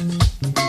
Música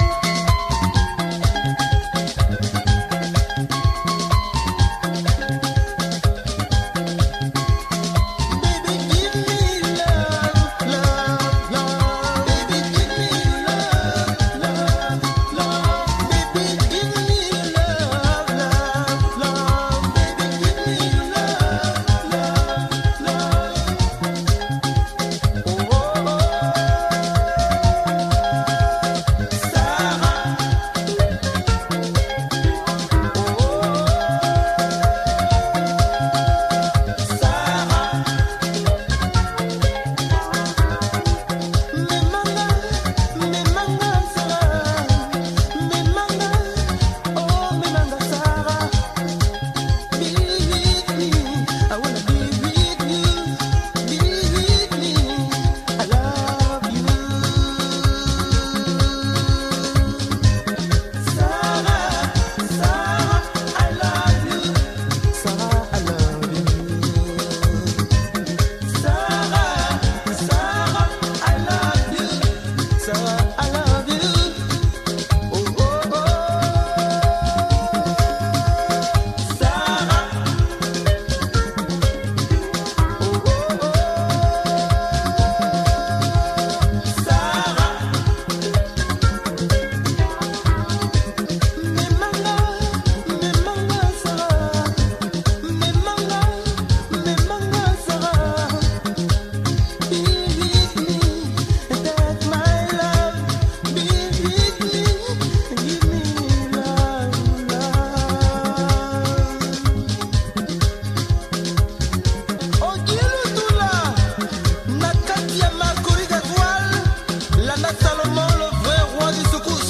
Salomon, le vrai roi du secours.